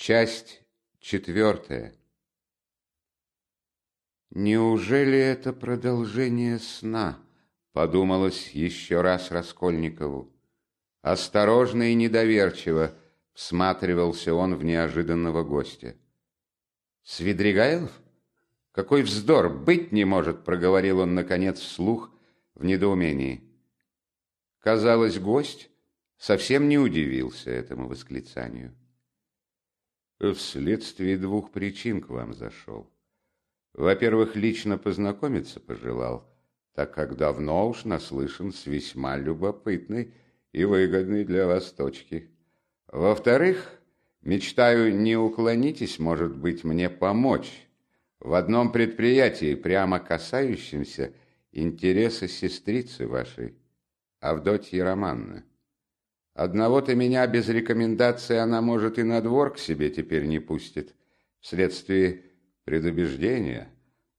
Часть четвертая. Неужели это продолжение сна? Подумалось еще раз Раскольникову. Осторожно и недоверчиво всматривался он в неожиданного гостя. «Свидригайлов? Какой вздор! Быть не может!» — проговорил он, наконец, вслух в недоумении. Казалось, гость совсем не удивился этому восклицанию. Вследствие двух причин к вам зашел. Во-первых, лично познакомиться пожелал, так как давно уж наслышан с весьма любопытной и выгодной для вас точки. Во-вторых, мечтаю, не уклонитесь, может быть, мне помочь в одном предприятии, прямо касающемся интереса сестрицы вашей, Авдотьи Романны. Одного-то меня без рекомендации она, может, и на двор к себе теперь не пустит, вследствие предубеждения.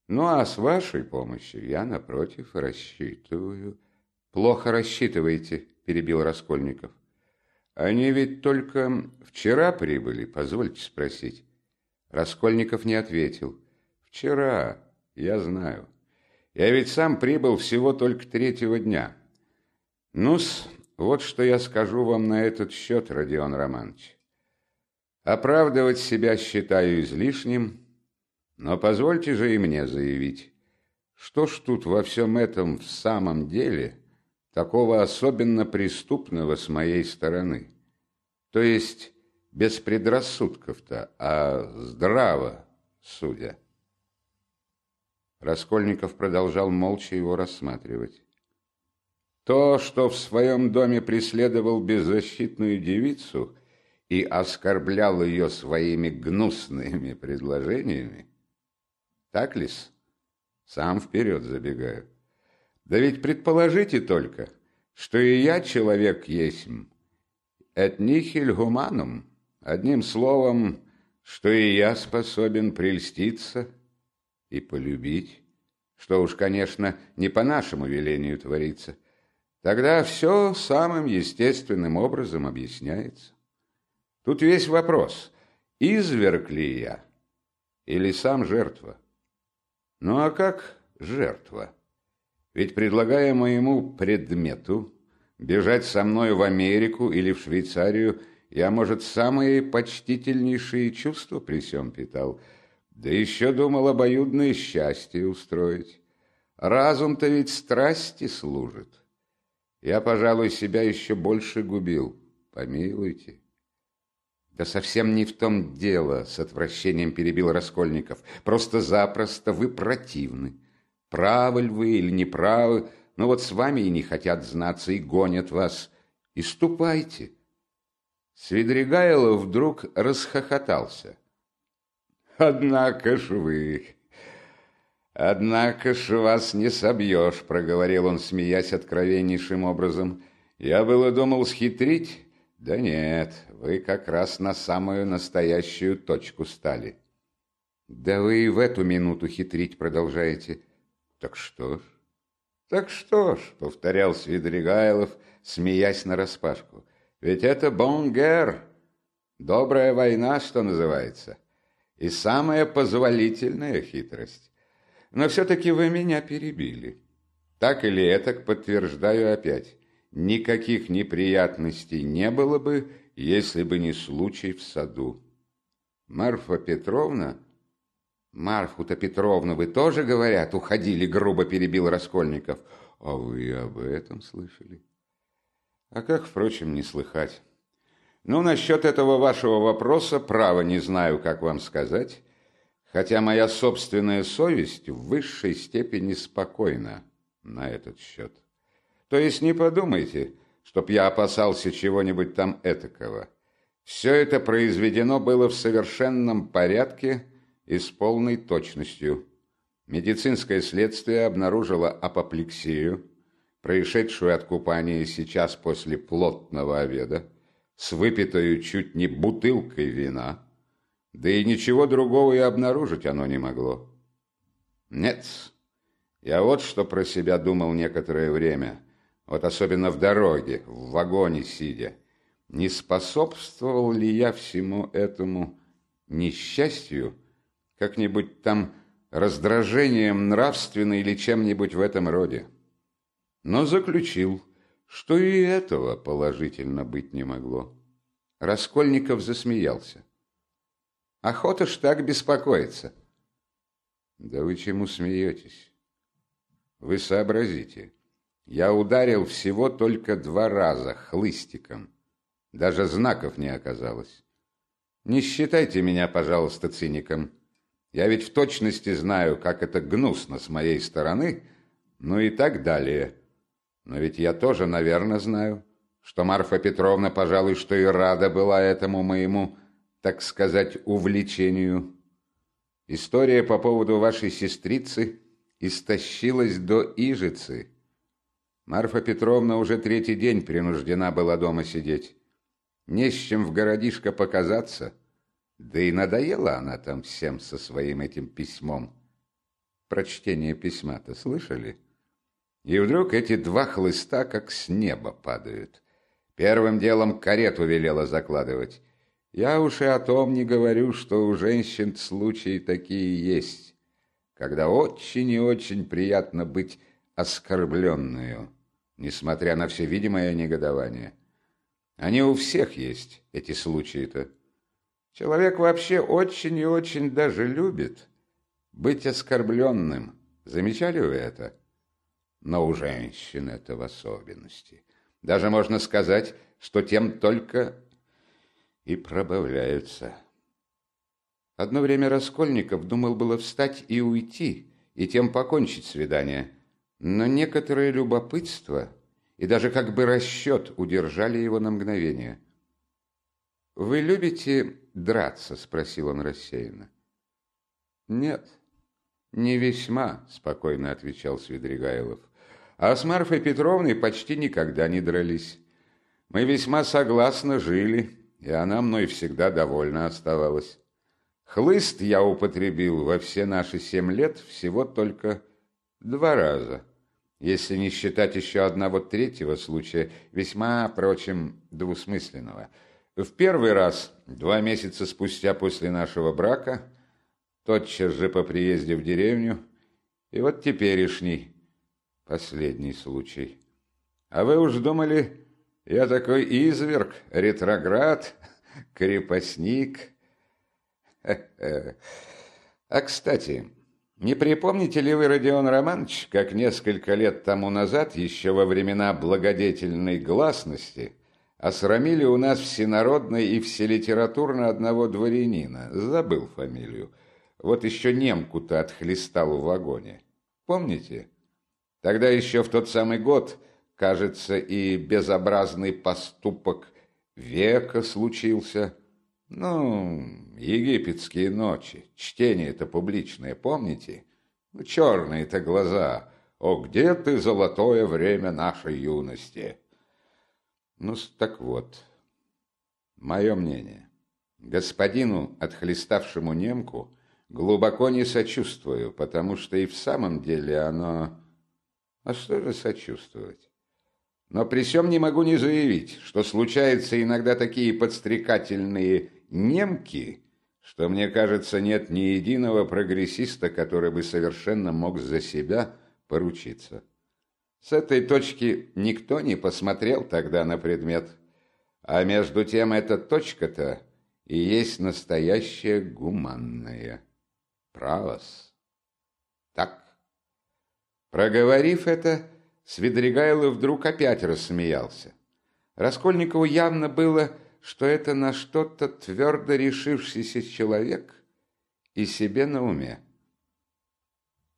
Ну, а с вашей помощью я, напротив, рассчитываю. Плохо рассчитываете, перебил Раскольников. Они ведь только вчера прибыли, позвольте спросить. Раскольников не ответил. Вчера, я знаю. Я ведь сам прибыл всего только третьего дня. Ну-с, вот что я скажу вам на этот счет, Родион Романович. Оправдывать себя считаю излишним, но позвольте же и мне заявить, что ж тут во всем этом в самом деле такого особенно преступного с моей стороны? То есть без предрассудков-то, а здраво судя. Раскольников продолжал молча его рассматривать. То, что в своем доме преследовал беззащитную девицу и оскорблял ее своими гнусными предложениями, так ли-с? Сам вперед забегаю. Да ведь предположите только, что и я человек есмь. Et nihil humanum. Одним словом, что и я способен прельститься и полюбить, что уж, конечно, не по нашему велению творится – Тогда все самым естественным образом объясняется. Тут весь вопрос, изверг ли я или сам жертва? Ну а как жертва? Ведь предлагая моему предмету бежать со мной в Америку или в Швейцарию, я, может, самые почтительнейшие чувства при всем питал, да еще думал обоюдное счастье устроить. Разум-то ведь страсти служит. Я, пожалуй, себя еще больше губил. Помилуйте. Да совсем не в том дело, с отвращением перебил Раскольников. Просто-запросто вы противны. Правы ли вы или неправы, но вот с вами и не хотят знаться, и гонят вас. И ступайте. Свидригайлов вдруг расхохотался. «Однако ж вы, «Однако ж вас не собьешь», — проговорил он, смеясь откровеннейшим образом. «Я было думал схитрить». «Да нет, вы как раз на самую настоящую точку стали». «Да вы и в эту минуту хитрить продолжаете». «Так что ж?» «Так что ж», — повторял Свидригайлов, смеясь нараспашку. «Ведь это бонгер, добрая война, что называется, и самая позволительная хитрость но все-таки вы меня перебили. Так или этак подтверждаю опять. Никаких неприятностей не было бы, если бы не случай в саду. Марфа Петровна... Марфу-то Петровну вы тоже, говорят, уходили, грубо перебил Раскольников. А вы об этом слышали? А как, впрочем, не слыхать? Ну, насчет этого вашего вопроса, право не знаю, как вам сказать хотя моя собственная совесть в высшей степени спокойна на этот счет. То есть не подумайте, чтоб я опасался чего-нибудь там этакого. Все это произведено было в совершенном порядке и с полной точностью. Медицинское следствие обнаружило апоплексию, происшедшую от купания сейчас после плотного обеда, с выпитой чуть не бутылкой вина – да и ничего другого и обнаружить оно не могло. Нет, я вот что про себя думал некоторое время, вот особенно в дороге, в вагоне сидя. Не способствовал ли я всему этому несчастью, как-нибудь там раздражением нравственным или чем-нибудь в этом роде. Но заключил, что и этого положительно быть не могло. Раскольников засмеялся. Охота ж так беспокоиться. Да вы чему смеетесь? Вы сообразите. Я ударил всего только два раза хлыстиком. Даже знаков не оказалось. Не считайте меня, пожалуйста, циником. Я ведь в точности знаю, как это гнусно с моей стороны, ну и так далее. Но ведь я тоже, наверное, знаю, что Марфа Петровна, пожалуй, что и рада была этому моему, так сказать, увлечению. История по поводу вашей сестрицы истощилась до Ижицы. Марфа Петровна уже третий день принуждена была дома сидеть. Не с чем в городишко показаться. Да и надоела она там всем со своим этим письмом. Прочтение письма-то слышали? И вдруг эти два хлыста как с неба падают. Первым делом карету велела закладывать. Я уж и о том не говорю, что у женщин случаи такие есть, когда очень и очень приятно быть оскорбленную, несмотря на все видимое негодование. Они у всех есть, эти случаи-то. Человек вообще очень и очень даже любит быть оскорбленным. Замечали вы это? Но у женщин это в особенности. Даже можно сказать, что тем только и пробавляются. Одно время Раскольников думал было встать и уйти, и тем покончить свидание. Но некоторое любопытство и даже как бы расчет удержали его на мгновение. «Вы любите драться?» – спросил он рассеянно. «Нет, не весьма», – спокойно отвечал Свидригайлов. «А с Марфой Петровной почти никогда не дрались. Мы весьма согласно жили, и она мной всегда довольна оставалась. Хлыст я употребил во все наши семь лет всего только два раза» если не считать еще одного третьего случая, весьма, впрочем, двусмысленного. В первый раз, два месяца спустя после нашего брака, тотчас же по приезде в деревню, и вот теперешний, последний случай. А вы уж думали, я такой изверг, ретроград, крепостник. А, кстати, не припомните ли вы, Родион Романович, как несколько лет тому назад, еще во времена благодетельной гласности, осрамили у нас всенародно и вселитературно одного дворянина, забыл фамилию, вот еще немку-то отхлестал в вагоне. Помните? Тогда еще в тот самый год, кажется, и безобразный поступок века случился – ну, египетские ночи, чтение это публичное, помните? Ну, черные-то глаза. О, где ты, золотое время нашей юности? Ну, так вот, мое мнение. Господину, отхлеставшему немку, глубоко не сочувствую, потому что и в самом деле оно... А что же сочувствовать? Но при всем не могу не заявить, что случаются иногда такие подстрекательные немки, что, мне кажется, нет ни единого прогрессиста, который бы совершенно мог за себя поручиться. С этой точки никто не посмотрел тогда на предмет. А между тем эта точка-то и есть настоящая гуманная. Правос. Так. Проговорив это, Свидригайлов вдруг опять рассмеялся. Раскольникову явно было что это на что-то твердо решившийся человек и себе на уме.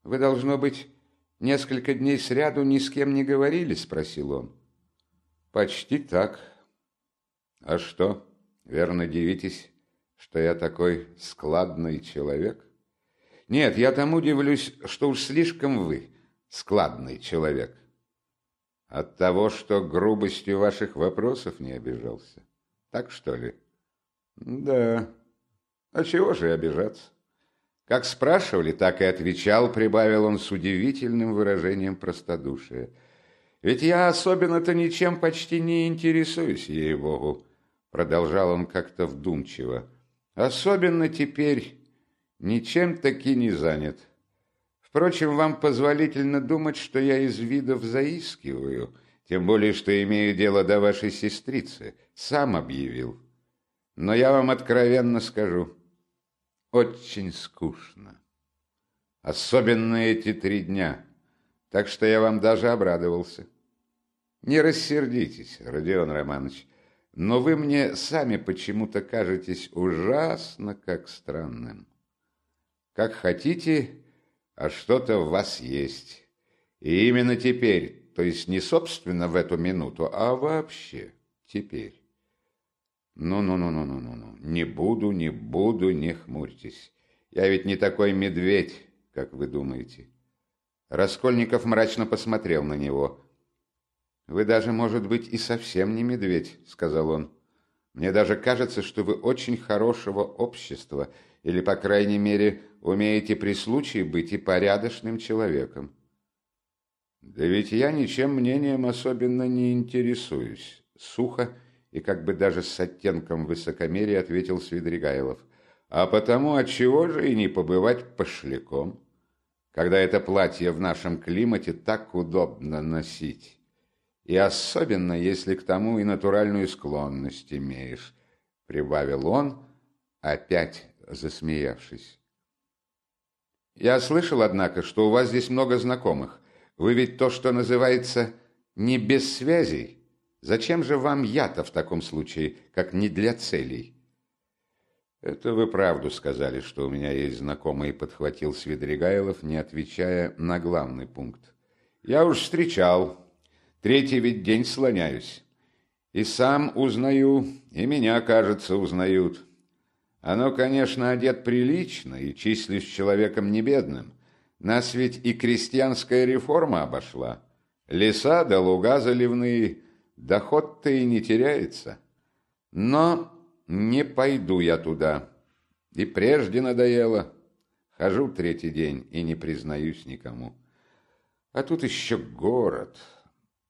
«Вы, должно быть, несколько дней сряду ни с кем не говорили?» – спросил он. «Почти так. А что, верно дивитесь, что я такой складный человек?» «Нет, я тому дивлюсь, что уж слишком вы складный человек. От того, что грубостью ваших вопросов не обижался. Так что ли? Да. А чего же обижаться? Как спрашивали, так и отвечал, прибавил он с удивительным выражением простодушия. Ведь я особенно-то ничем почти не интересуюсь, ей-богу, продолжал он как-то вдумчиво. Особенно теперь ничем таки не занят. Впрочем, вам позволительно думать, что я из видов заискиваю, тем более, что имею дело до вашей сестрицы. Сам объявил. Но я вам откровенно скажу, очень скучно. Особенно эти три дня. Так что я вам даже обрадовался. Не рассердитесь, Родион Романович, но вы мне сами почему-то кажетесь ужасно как странным. Как хотите, а что-то в вас есть. И именно теперь, то есть не собственно в эту минуту, а вообще теперь. Ну-ну-ну-ну-ну-ну, не буду, не буду, не хмурьтесь. Я ведь не такой медведь, как вы думаете. Раскольников мрачно посмотрел на него. «Вы даже, может быть, и совсем не медведь», — сказал он. «Мне даже кажется, что вы очень хорошего общества, или, по крайней мере, умеете при случае быть и порядочным человеком». «Да ведь я ничем мнением особенно не интересуюсь», — сухо и как бы даже с оттенком высокомерия ответил Свидригайлов. «А потому отчего же и не побывать пошляком, когда это платье в нашем климате так удобно носить?» И особенно, если к тому и натуральную склонность имеешь, — прибавил он, опять засмеявшись. Я слышал, однако, что у вас здесь много знакомых. Вы ведь то, что называется, не без связей. Зачем же вам я-то в таком случае, как не для целей? Это вы правду сказали, что у меня есть знакомый, подхватил Свидригайлов, не отвечая на главный пункт. Я уж встречал Третий ведь день слоняюсь. И сам узнаю, и меня, кажется, узнают. Оно, конечно, одет прилично и числюсь человеком небедным. Нас ведь и крестьянская реформа обошла. Леса да луга заливные, доход-то и не теряется. Но не пойду я туда. И прежде надоело. Хожу третий день и не признаюсь никому. А тут еще город...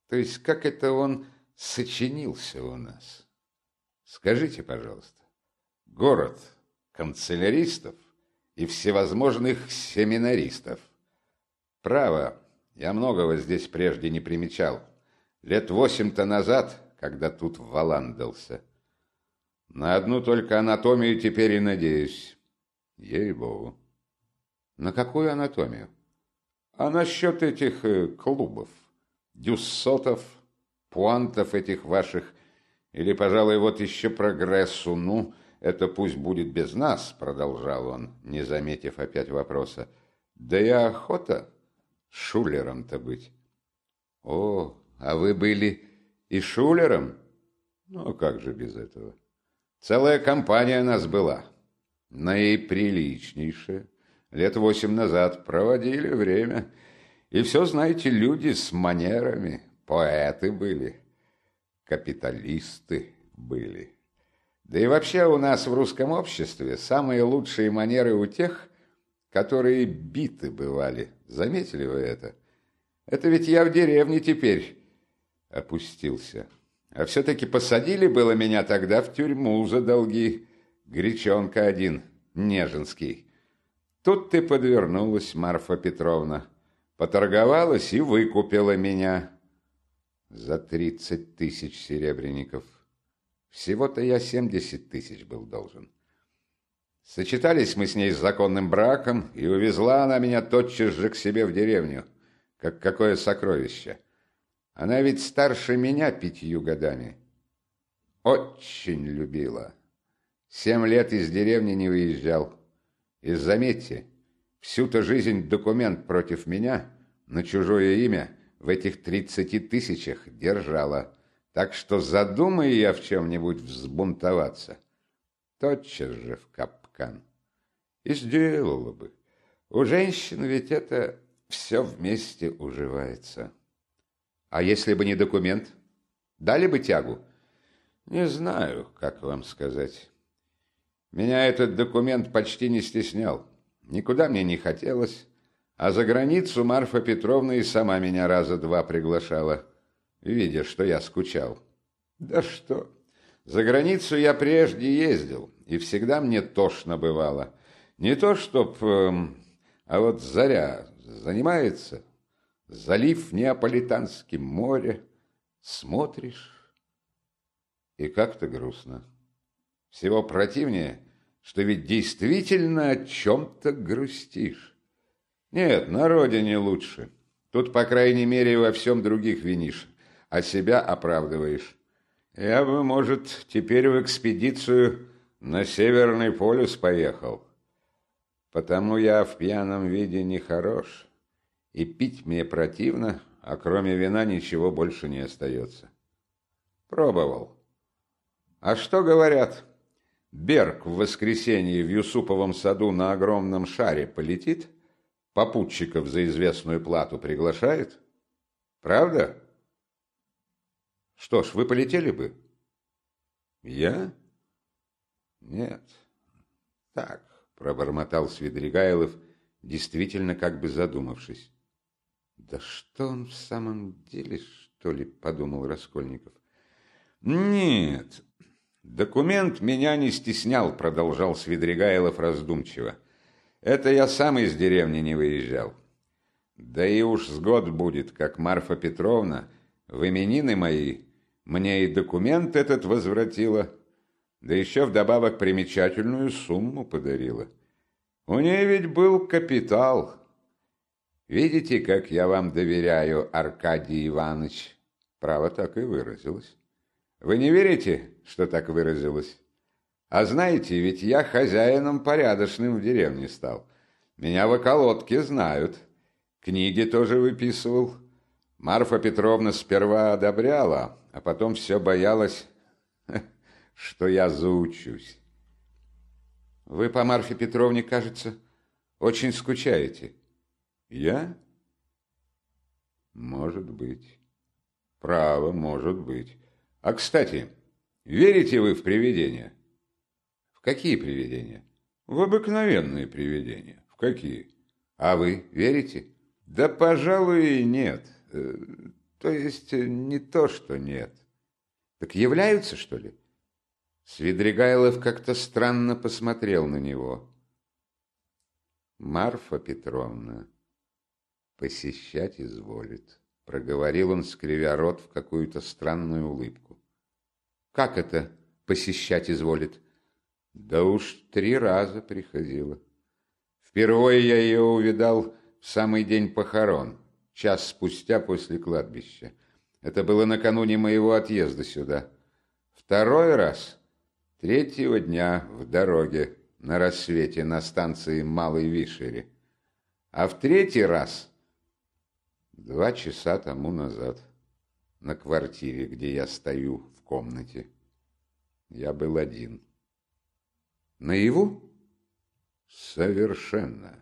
То есть как это он сочинился у нас? Скажите, пожалуйста, город канцеляристов и всевозможных семинаристов. Право, я многого здесь прежде не примечал. Лет восемь-то назад, когда тут валандался. На одну только анатомию теперь и надеюсь. Ей-богу. На какую анатомию? А насчет этих э, клубов дюссотов, пуантов этих ваших, или, пожалуй, вот еще прогрессу, ну, это пусть будет без нас, продолжал он, не заметив опять вопроса. Да и охота шулером-то быть. О, а вы были и шулером? Ну, как же без этого? Целая компания нас была, наиприличнейшая. Лет восемь назад проводили время и все, знаете, люди с манерами, поэты были, капиталисты были. Да и вообще у нас в русском обществе самые лучшие манеры у тех, которые биты бывали. Заметили вы это? Это ведь я в деревне теперь опустился. А все-таки посадили было меня тогда в тюрьму за долги. Гречонка один, Нежинский. Тут ты подвернулась, Марфа Петровна. Поторговалась и выкупила меня за тридцать тысяч серебряников. Всего-то я семьдесят тысяч был должен. Сочетались мы с ней с законным браком, и увезла она меня тотчас же к себе в деревню, как какое сокровище. Она ведь старше меня пятью годами. Очень любила. Семь лет из деревни не выезжал. И заметьте, Всю-то жизнь документ против меня на чужое имя в этих тридцати тысячах держала. Так что задумай я в чем-нибудь взбунтоваться, тотчас же в капкан. И сделала бы. У женщин ведь это все вместе уживается. А если бы не документ, дали бы тягу? Не знаю, как вам сказать. Меня этот документ почти не стеснял. Никуда мне не хотелось, а за границу Марфа Петровна и сама меня раза два приглашала, видя, что я скучал. Да что, за границу я прежде ездил, и всегда мне тошно бывало. Не то, чтоб... Эм, а вот заря занимается, залив Неаполитанский, море, смотришь, и как-то грустно. Всего противнее, что ведь действительно о чем-то грустишь. Нет, на родине лучше. Тут, по крайней мере, во всем других винишь, а себя оправдываешь. Я бы, может, теперь в экспедицию на Северный полюс поехал. Потому я в пьяном виде не хорош, и пить мне противно, а кроме вина ничего больше не остается. Пробовал. А что говорят? Берг в воскресенье в Юсуповом саду на огромном шаре полетит? Попутчиков за известную плату приглашает? Правда? Что ж, вы полетели бы? Я? Нет. Так, пробормотал Свидригайлов, действительно как бы задумавшись. Да что он в самом деле, что ли, подумал Раскольников. Нет, документ меня не стеснял, продолжал Свидригайлов раздумчиво. Это я сам из деревни не выезжал. Да и уж с год будет, как Марфа Петровна в именины мои мне и документ этот возвратила, да еще вдобавок примечательную сумму подарила. У нее ведь был капитал. Видите, как я вам доверяю, Аркадий Иванович? Право так и выразилось. Вы не верите, что так выразилось? А знаете, ведь я хозяином порядочным в деревне стал. Меня в околотке знают. Книги тоже выписывал. Марфа Петровна сперва одобряла, а потом все боялась, что я заучусь. Вы по Марфе Петровне, кажется, очень скучаете. Я? Может быть. Право, может быть. А, кстати, верите вы в привидения? В какие привидения? В обыкновенные привидения. В какие? А вы верите? Да, пожалуй, нет. Э, то есть не то, что нет. Так являются, что ли? Свидригайлов как-то странно посмотрел на него. Марфа Петровна посещать изволит, проговорил он, скривя рот в какую-то странную улыбку. Как это посещать изволит? Да уж три раза приходила. Впервые я ее увидал в самый день похорон, час спустя после кладбища. Это было накануне моего отъезда сюда. Второй раз — третьего дня в дороге на рассвете на станции Малой Вишери. А в третий раз — два часа тому назад на квартире, где я стою в комнате. Я был один. Наяву? Совершенно.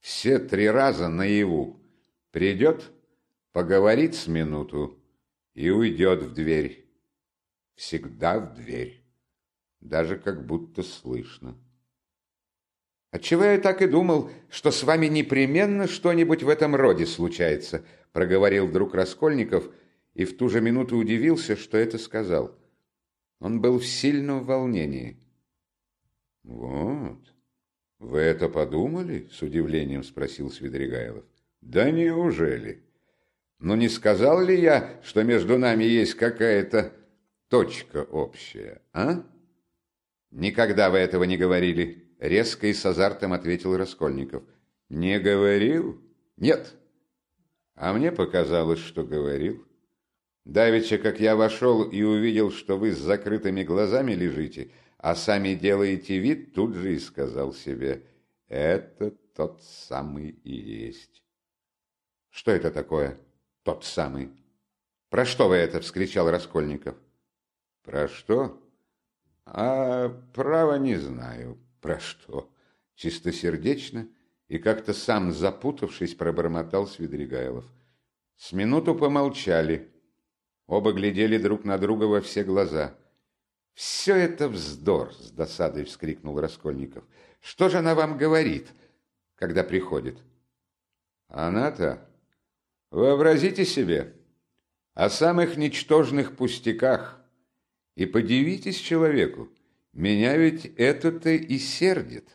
Все три раза наяву. Придет, поговорит с минуту и уйдет в дверь. Всегда в дверь. Даже как будто слышно. «Отчего я так и думал, что с вами непременно что-нибудь в этом роде случается», проговорил вдруг Раскольников и в ту же минуту удивился, что это сказал. Он был в сильном волнении. «Вот, вы это подумали?» — с удивлением спросил Свидригайлов. «Да неужели? Но не сказал ли я, что между нами есть какая-то точка общая, а?» «Никогда вы этого не говорили», — резко и с азартом ответил Раскольников. «Не говорил? Нет». «А мне показалось, что говорил». Давеча, как я вошел и увидел, что вы с закрытыми глазами лежите, а сами делаете вид, тут же и сказал себе, это тот самый и есть. Что это такое, тот самый? Про что вы это? вскричал Раскольников. Про что? А право не знаю, про что. Чистосердечно и как-то сам запутавшись, пробормотал Свидригайлов. С минуту помолчали. Оба глядели друг на друга во все глаза. «Все это вздор!» — с досадой вскрикнул Раскольников. «Что же она вам говорит, когда приходит?» «Она-то? Вообразите себе, о самых ничтожных пустяках, и подивитесь человеку, Меня ведь это-то и сердит.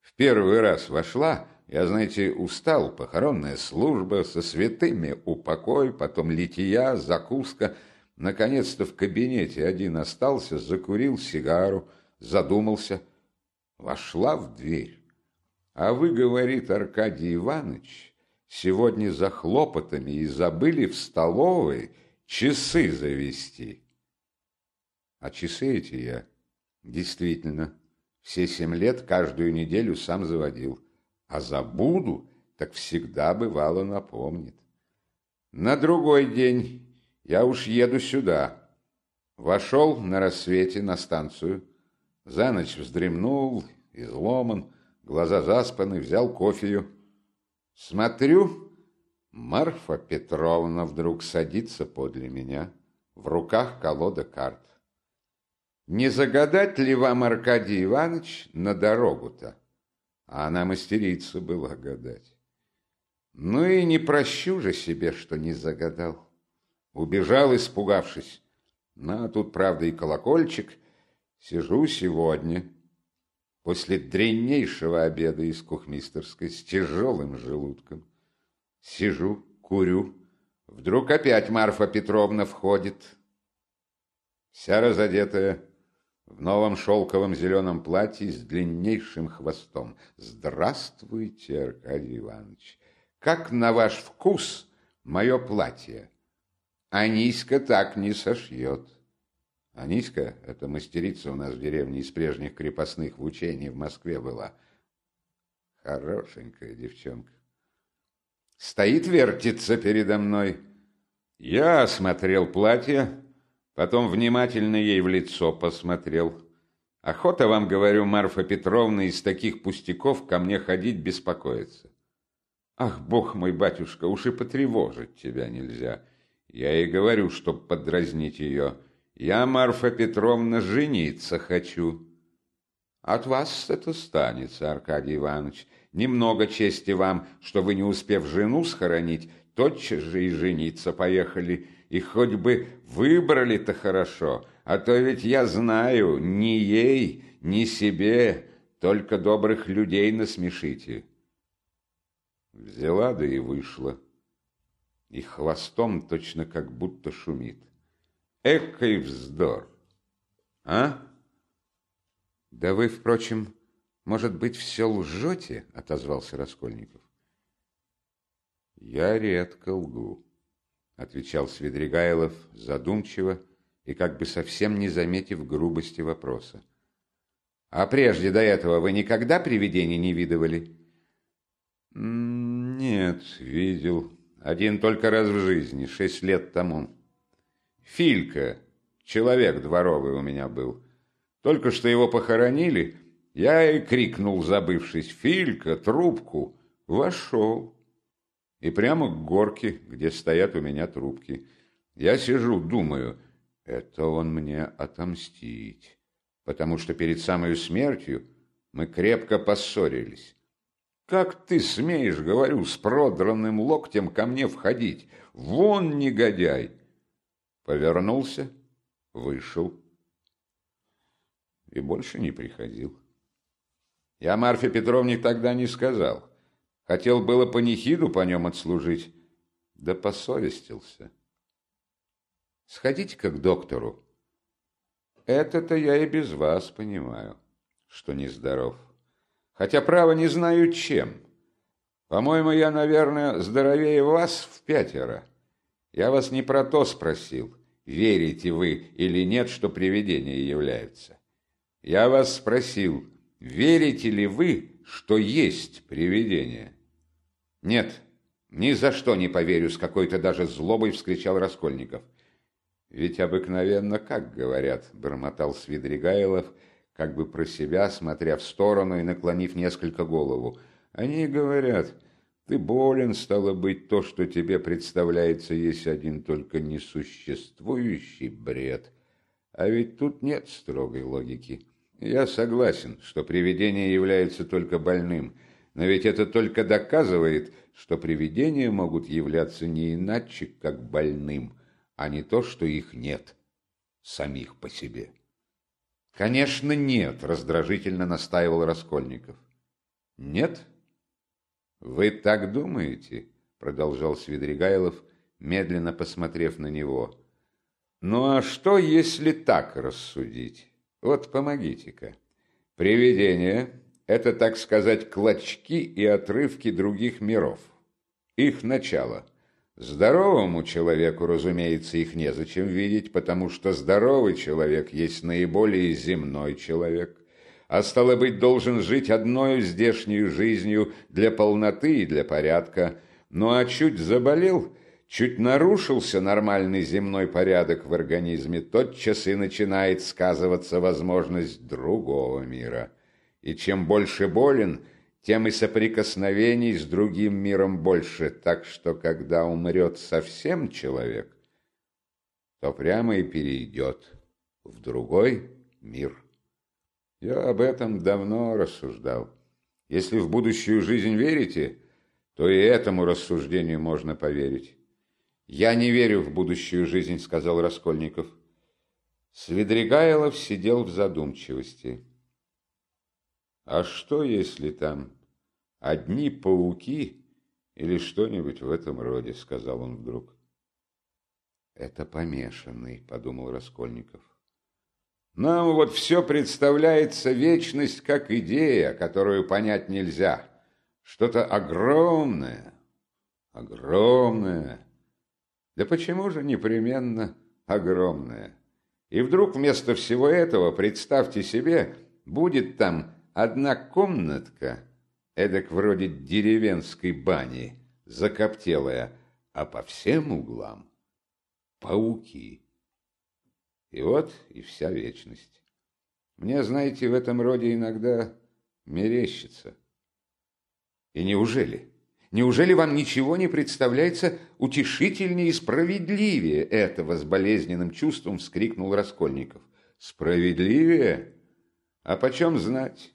В первый раз вошла, я, знаете, устал, похоронная служба, со святыми упокой, потом лития, закуска. Наконец-то в кабинете один остался, закурил сигару, задумался. Вошла в дверь. А вы, говорит Аркадий Иванович, сегодня за хлопотами и забыли в столовой часы завести. А часы эти я действительно все семь лет каждую неделю сам заводил. А забуду, так всегда бывало напомнит. На другой день я уж еду сюда. Вошел на рассвете на станцию. За ночь вздремнул, изломан, глаза заспаны, взял кофею. Смотрю, Марфа Петровна вдруг садится подле меня, в руках колода карт. Не загадать ли вам, Аркадий Иванович, на дорогу-то? А она мастерица была гадать. Ну и не прощу же себе, что не загадал. Убежал, испугавшись. Ну, а тут, правда, и колокольчик. Сижу сегодня, после дреннейшего обеда из кухмистерской с тяжелым желудком. Сижу, курю. Вдруг опять Марфа Петровна входит. Вся разодетая, в новом шелковом зеленом платье с длиннейшим хвостом. Здравствуйте, Аркадий Иванович. Как на ваш вкус мое платье? Аниська так не сошьет. Аниська — это мастерица у нас в деревне из прежних крепостных в учении в Москве была. Хорошенькая девчонка. Стоит вертится передо мной. Я осмотрел платье, потом внимательно ей в лицо посмотрел. Охота вам, говорю, Марфа Петровна, из таких пустяков ко мне ходить беспокоиться. Ах, бог мой, батюшка, уж и потревожить тебя нельзя. Я и говорю, чтоб подразнить ее — я, Марфа Петровна, жениться хочу. От вас это станется, Аркадий Иванович. Немного чести вам, что вы, не успев жену схоронить, тотчас же и жениться поехали. И хоть бы выбрали-то хорошо, а то ведь я знаю, ни ей, ни себе, только добрых людей насмешите. Взяла да и вышла, и хвостом точно как будто шумит. Экой вздор. А? Да вы, впрочем, может быть, все лжете, отозвался Раскольников. Я редко лгу, отвечал Свидригайлов задумчиво и как бы совсем не заметив грубости вопроса. А прежде до этого вы никогда привидений не видывали? Нет, видел. Один только раз в жизни, шесть лет тому. Филька, человек дворовый у меня был. Только что его похоронили, я и крикнул, забывшись, «Филька, трубку!» Вошел. И прямо к горке, где стоят у меня трубки. Я сижу, думаю, это он мне отомстить, потому что перед самой смертью мы крепко поссорились. Как ты смеешь, говорю, с продранным локтем ко мне входить? Вон, негодяй! Повернулся, вышел и больше не приходил. Я Марфе Петровне тогда не сказал. Хотел было панихиду по нем отслужить, да посовестился. Сходите-ка к доктору. Это-то я и без вас понимаю, что нездоров. Хотя, право, не знаю чем. По-моему, я, наверное, здоровее вас в пятеро. Я вас не про то спросил верите вы или нет, что привидения являются. Я вас спросил, верите ли вы, что есть привидение? Нет, ни за что не поверю, с какой-то даже злобой вскричал Раскольников. Ведь обыкновенно, как говорят, бормотал Свидригайлов, как бы про себя, смотря в сторону и наклонив несколько голову. Они говорят, ты болен, стало быть, то, что тебе представляется, есть один только несуществующий бред. А ведь тут нет строгой логики. Я согласен, что привидение является только больным, но ведь это только доказывает, что привидения могут являться не иначе, как больным, а не то, что их нет самих по себе. «Конечно, нет», — раздражительно настаивал Раскольников. «Нет? Вы так думаете?» — продолжал Свидригайлов, медленно посмотрев на него. «Ну а что, если так рассудить? Вот помогите-ка. Привидения — это, так сказать, клочки и отрывки других миров. Их начало — Здоровому человеку, разумеется, их незачем видеть, потому что здоровый человек есть наиболее земной человек, а стало быть, должен жить одной здешней жизнью для полноты и для порядка. Ну а чуть заболел, чуть нарушился нормальный земной порядок в организме, тотчас и начинает сказываться возможность другого мира. И чем больше болен – тем и соприкосновений с другим миром больше, так что когда умрет совсем человек, то прямо и перейдет в другой мир. Я об этом давно рассуждал. Если в будущую жизнь верите, то и этому рассуждению можно поверить. «Я не верю в будущую жизнь», — сказал Раскольников. Свидригайлов сидел в задумчивости. «А что, если там Одни пауки или что-нибудь в этом роде, сказал он вдруг. Это помешанный, подумал Раскольников. Нам вот все представляется вечность как идея, которую понять нельзя. Что-то огромное, огромное. Да почему же непременно огромное? И вдруг вместо всего этого, представьте себе, будет там одна комнатка, эдак вроде деревенской бани, закоптелая, а по всем углам пауки. И вот и вся вечность. Мне, знаете, в этом роде иногда мерещится. И неужели, неужели вам ничего не представляется утешительнее и справедливее этого с болезненным чувством вскрикнул Раскольников. Справедливее? А почем знать?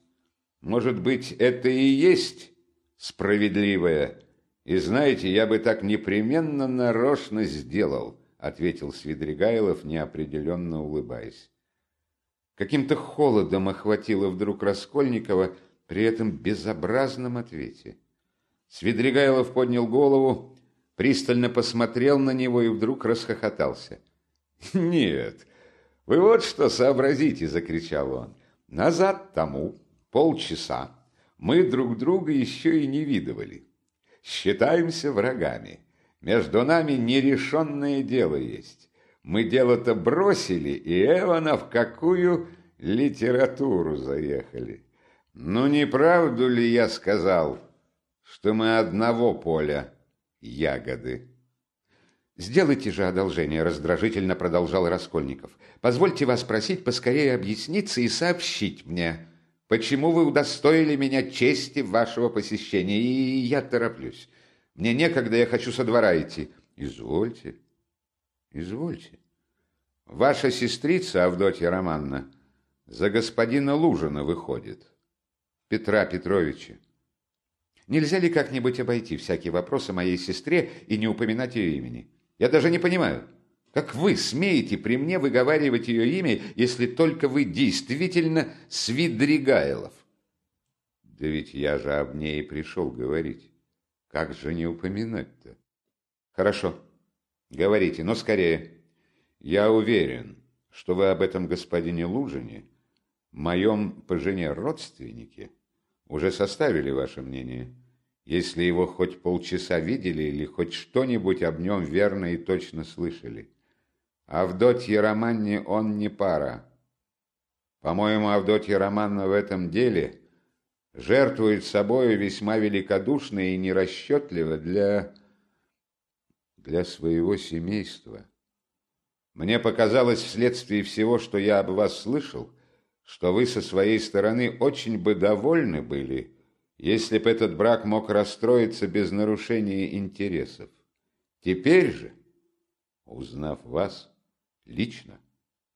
Может быть, это и есть справедливое? И знаете, я бы так непременно нарочно сделал, ответил Свидригайлов, неопределенно улыбаясь. Каким-то холодом охватило вдруг Раскольникова при этом безобразном ответе. Свидригайлов поднял голову, пристально посмотрел на него и вдруг расхохотался. «Нет, вы вот что сообразите!» — закричал он. «Назад тому, полчаса мы друг друга еще и не видывали. Считаемся врагами. Между нами нерешенное дело есть. Мы дело-то бросили, и Эвана в какую литературу заехали. Ну, не правду ли я сказал, что мы одного поля ягоды? «Сделайте же одолжение», — раздражительно продолжал Раскольников. «Позвольте вас просить поскорее объясниться и сообщить мне, Почему вы удостоили меня чести вашего посещения? И я тороплюсь. Мне некогда, я хочу со двора идти. Извольте, извольте. Ваша сестрица Авдотья Романна за господина Лужина выходит. Петра Петровича. Нельзя ли как-нибудь обойти всякие вопросы моей сестре и не упоминать ее имени? Я даже не понимаю. Как вы смеете при мне выговаривать ее имя, если только вы действительно Свидригайлов? Да ведь я же об ней и пришел говорить. Как же не упоминать-то? Хорошо, говорите, но скорее. Я уверен, что вы об этом господине Лужине, моем по жене родственнике, уже составили ваше мнение. Если его хоть полчаса видели или хоть что-нибудь об нем верно и точно слышали. Авдотье Романне он не пара. По-моему, Авдотья Романна в этом деле жертвует собой весьма великодушно и нерасчетливо для... для своего семейства. Мне показалось вследствие всего, что я об вас слышал, что вы со своей стороны очень бы довольны были, если бы этот брак мог расстроиться без нарушения интересов. Теперь же, узнав вас, Лично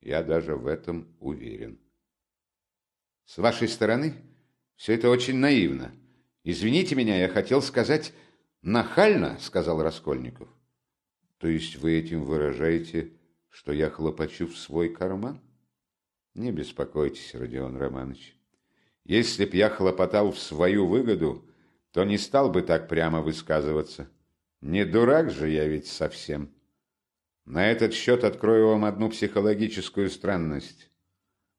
я даже в этом уверен. С вашей стороны все это очень наивно. Извините меня, я хотел сказать нахально, сказал Раскольников. То есть вы этим выражаете, что я хлопочу в свой карман? Не беспокойтесь, Родион Романович. Если б я хлопотал в свою выгоду, то не стал бы так прямо высказываться. Не дурак же я ведь совсем. На этот счет открою вам одну психологическую странность.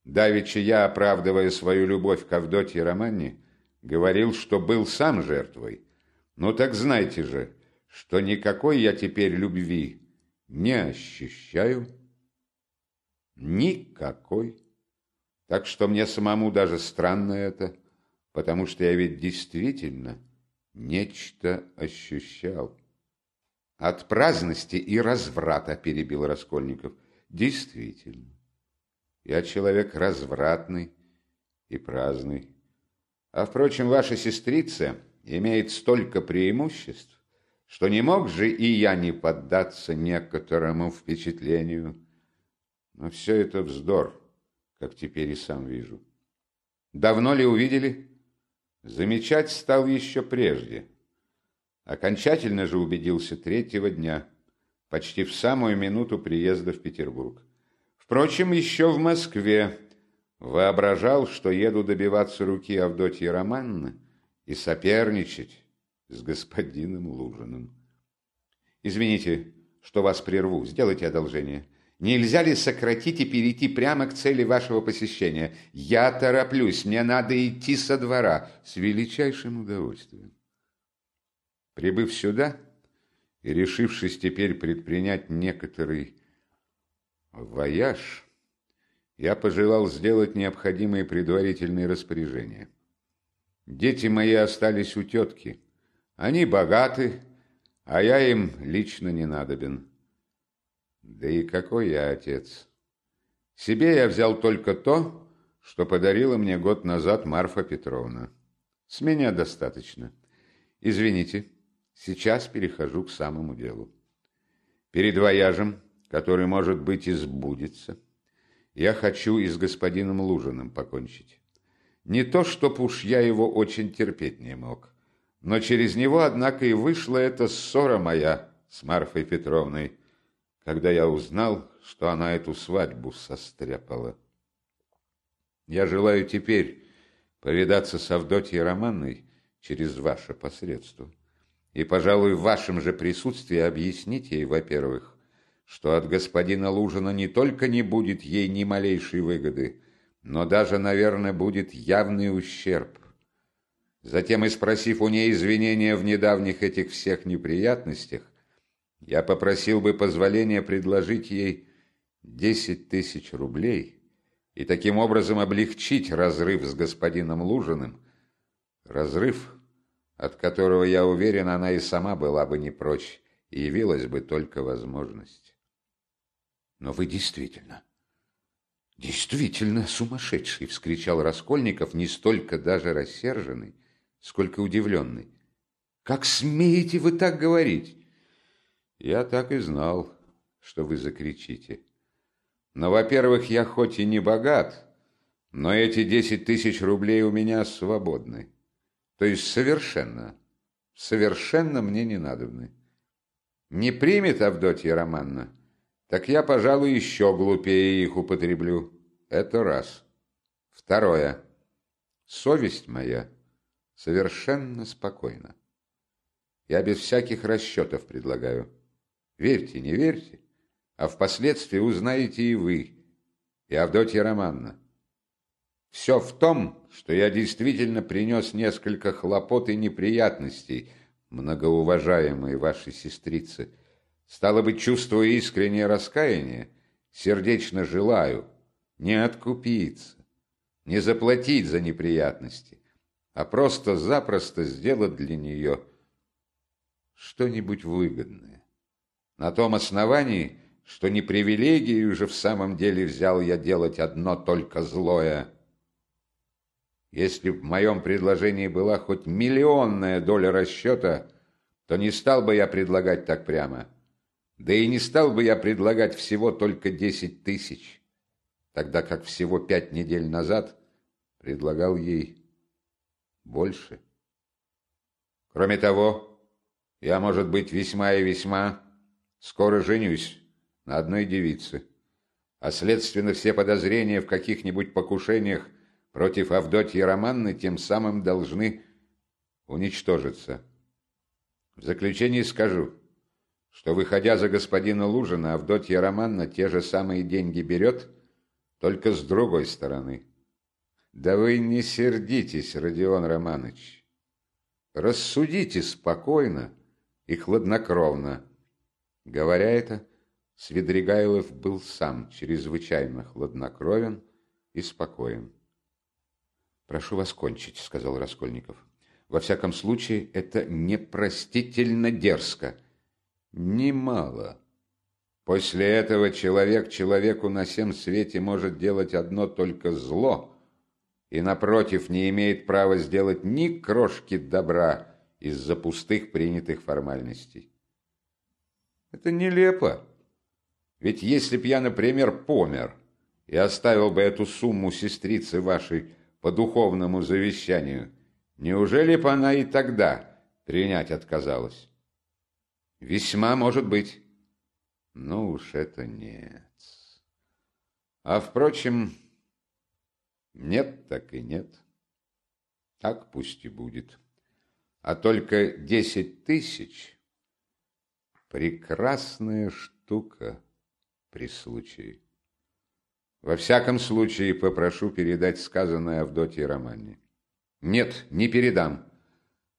Давеча я, оправдывая свою любовь к Авдотье Романне, говорил, что был сам жертвой. Ну так знайте же, что никакой я теперь любви не ощущаю. Никакой. Так что мне самому даже странно это, потому что я ведь действительно нечто ощущал. От праздности и разврата, перебил Раскольников. Действительно. Я человек развратный и праздный. А, впрочем, ваша сестрица имеет столько преимуществ, что не мог же и я не поддаться некоторому впечатлению. Но все это вздор как теперь и сам вижу. Давно ли увидели? Замечать стал еще прежде. Окончательно же убедился третьего дня, почти в самую минуту приезда в Петербург. Впрочем, еще в Москве воображал, что еду добиваться руки Авдотьи Романны и соперничать с господином Лужиным. Извините, что вас прерву, сделайте одолжение. Нельзя ли сократить и перейти прямо к цели вашего посещения? Я тороплюсь, мне надо идти со двора с величайшим удовольствием. Прибыв сюда и решившись теперь предпринять некоторый вояж, я пожелал сделать необходимые предварительные распоряжения. Дети мои остались у тетки. Они богаты, а я им лично не надобен. Да и какой я отец? Себе я взял только то, что подарила мне год назад Марфа Петровна. С меня достаточно. Извините, сейчас перехожу к самому делу. Перед вояжем, который, может быть, и сбудется, я хочу и с господином Лужиным покончить. Не то, чтоб уж я его очень терпеть не мог, но через него, однако, и вышла эта ссора моя с Марфой Петровной, когда я узнал, что она эту свадьбу состряпала. Я желаю теперь повидаться с Авдотьей Романной через ваше посредство. И, пожалуй, в вашем же присутствии объяснить ей, во-первых, что от господина Лужина не только не будет ей ни малейшей выгоды, но даже, наверное, будет явный ущерб. Затем, и спросив у ней извинения в недавних этих всех неприятностях, я попросил бы позволения предложить ей десять тысяч рублей и таким образом облегчить разрыв с господином Лужиным, разрыв, от которого, я уверен, она и сама была бы не прочь, и явилась бы только возможность. Но вы действительно, действительно сумасшедший, вскричал Раскольников, не столько даже рассерженный, сколько удивленный. Как смеете вы так говорить? Я так и знал, что вы закричите. Но, во-первых, я хоть и не богат, но эти десять тысяч рублей у меня свободны. То есть совершенно, совершенно мне не надобны. Не примет Авдотья Романна, так я, пожалуй, еще глупее их употреблю. Это раз. Второе. Совесть моя совершенно спокойна. Я без всяких расчетов предлагаю. Верьте, не верьте, а впоследствии узнаете и вы, и Авдотья Романна. Все в том, что я действительно принес несколько хлопот и неприятностей, многоуважаемые вашей сестрицы. Стало быть, чувствуя искреннее раскаяние, сердечно желаю не откупиться, не заплатить за неприятности, а просто-запросто сделать для нее что-нибудь выгодное. На том основании, что не привилегию же в самом деле взял я делать одно только злое. Если б в моем предложении была хоть миллионная доля расчета, то не стал бы я предлагать так прямо. Да и не стал бы я предлагать всего только десять тысяч, тогда как всего пять недель назад предлагал ей больше. Кроме того, я, может быть, весьма и весьма Скоро женюсь на одной девице. а следственно все подозрения в каких-нибудь покушениях против Авдотьи Романны тем самым должны уничтожиться. В заключение скажу, что, выходя за господина Лужина, Авдотья Романна те же самые деньги берет, только с другой стороны. Да вы не сердитесь, Родион Романович. Рассудите спокойно и хладнокровно. Говоря это, Свидригайлов был сам чрезвычайно хладнокровен и спокоен. «Прошу вас кончить», — сказал Раскольников. «Во всяком случае, это непростительно дерзко». «Немало. После этого человек человеку на всем свете может делать одно только зло, и, напротив, не имеет права сделать ни крошки добра из-за пустых принятых формальностей». «Это нелепо. Ведь если б я, например, помер и оставил бы эту сумму сестрице вашей, по духовному завещанию, неужели бы она и тогда принять отказалась? Весьма может быть. Ну уж это нет. А впрочем, нет так и нет. Так пусть и будет. А только десять тысяч — прекрасная штука при случае. Во всяком случае, попрошу передать сказанное Авдотье Романне. Нет, не передам.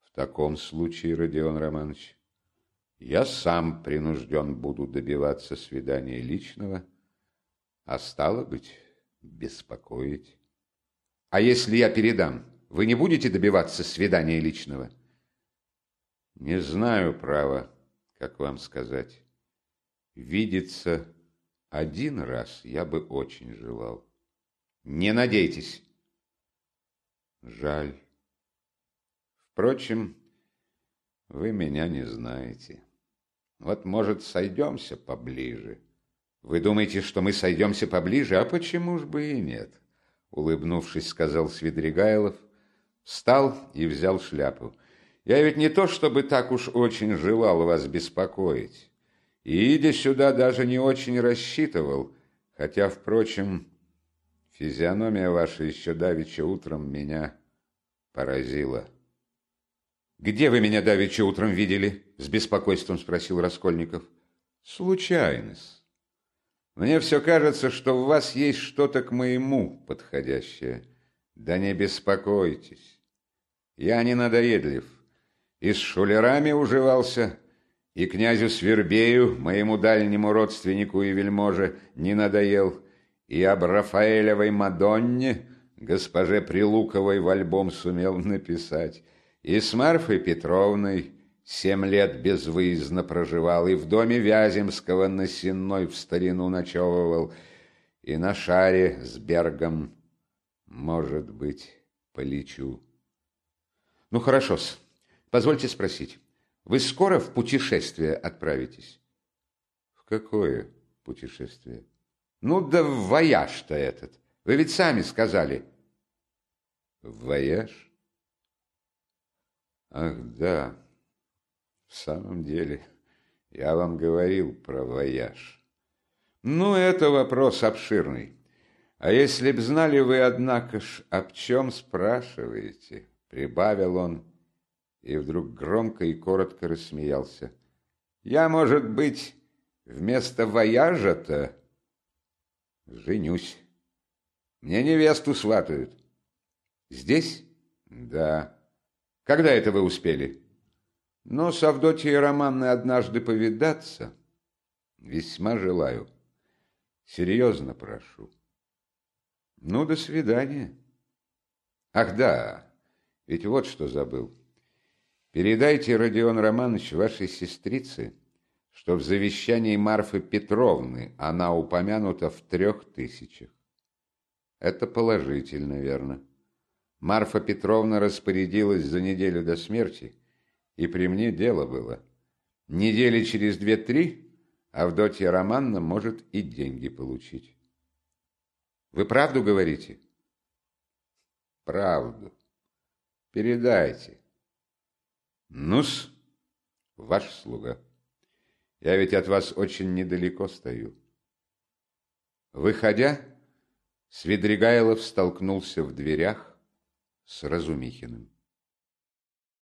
В таком случае, Родион Романович, я сам принужден буду добиваться свидания личного, а стало быть, беспокоить. А если я передам, вы не будете добиваться свидания личного? Не знаю, право, как вам сказать. Видится один раз я бы очень желал. Не надейтесь. Жаль. Впрочем, вы меня не знаете. Вот, может, сойдемся поближе. Вы думаете, что мы сойдемся поближе? А почему ж бы и нет? Улыбнувшись, сказал Свидригайлов, встал и взял шляпу. Я ведь не то, чтобы так уж очень желал вас беспокоить. И, идя сюда, даже не очень рассчитывал, хотя, впрочем, физиономия ваша еще давеча утром меня поразила. «Где вы меня давеча утром видели?» — с беспокойством спросил Раскольников. «Случайность. Мне все кажется, что в вас есть что-то к моему подходящее. Да не беспокойтесь. Я не надоедлив. И с шулерами уживался, и князю Свербею, моему дальнему родственнику и вельможе, не надоел, и об Рафаэлевой Мадонне, госпоже Прилуковой, в альбом сумел написать, и с Марфой Петровной семь лет безвыездно проживал, и в доме Вяземского на Сенной в старину ночевывал, и на шаре с Бергом, может быть, полечу. Ну, хорошо-с, позвольте спросить. Вы скоро в путешествие отправитесь? В какое путешествие? Ну да в вояж-то этот. Вы ведь сами сказали. В вояж? Ах, да. В самом деле, я вам говорил про вояж. Ну, это вопрос обширный. А если б знали вы, однако ж, об чем спрашиваете, прибавил он, и вдруг громко и коротко рассмеялся. «Я, может быть, вместо вояжа-то женюсь. Мне невесту сватают». «Здесь?» «Да». «Когда это вы успели?» «Но с Авдотьей Романной однажды повидаться весьма желаю. Серьезно прошу». «Ну, до свидания». «Ах да, ведь вот что забыл». Передайте, Родион Романович, вашей сестрице, что в завещании Марфы Петровны она упомянута в трех тысячах. Это положительно, верно. Марфа Петровна распорядилась за неделю до смерти, и при мне дело было. Недели через две-три Авдотья Романна может и деньги получить. Вы правду говорите? Правду. Передайте. Ну-с, ваш слуга. Я ведь от вас очень недалеко стою. Выходя, Свидригайлов столкнулся в дверях с Разумихиным.